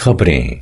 खबरें